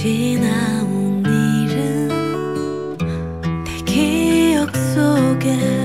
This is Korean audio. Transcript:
지나온 일은 내 기억 속에